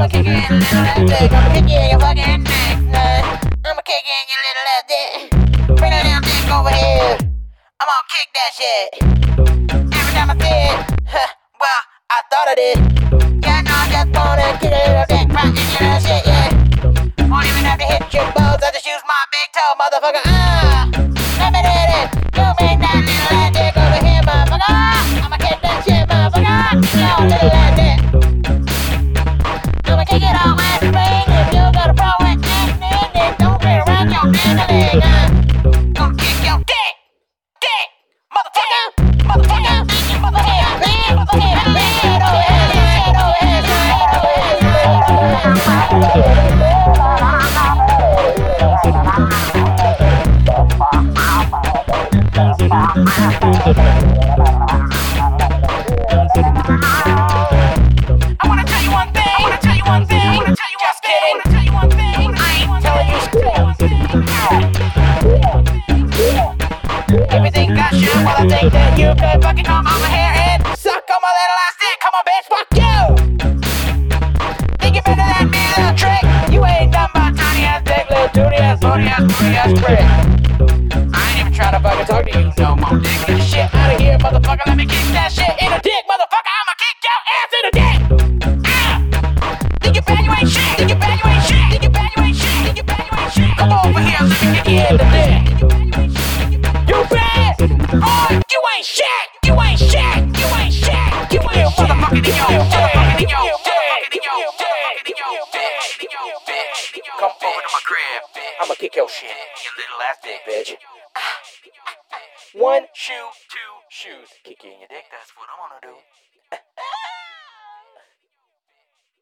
I'm gonna kick in your little left dick. I'm gonna kick in your fucking neck. Uh, I'm gonna kick in your little left dick. Bring that little dick over here. I'm gonna kick that shit. Every time I see it, huh, well, I thought I did. Yeah, no, I just wanna kick a little dick right in your little shit, yeah. Won't even have to hit your balls. I just use my big toe, motherfucker. Everything got you. Well, I think that you could fucking come on my hair and suck on my little ass dick. Come on, bitch. Fuck ass, prick. I ain't even trying to fucking talk to you no more. Get the shit out of here, motherfucker. Let me kick that shit I'ma kick your shit. Little ass dick, bitch. One shoe, two shoes. Kick you in your dick, that's what I wanna do.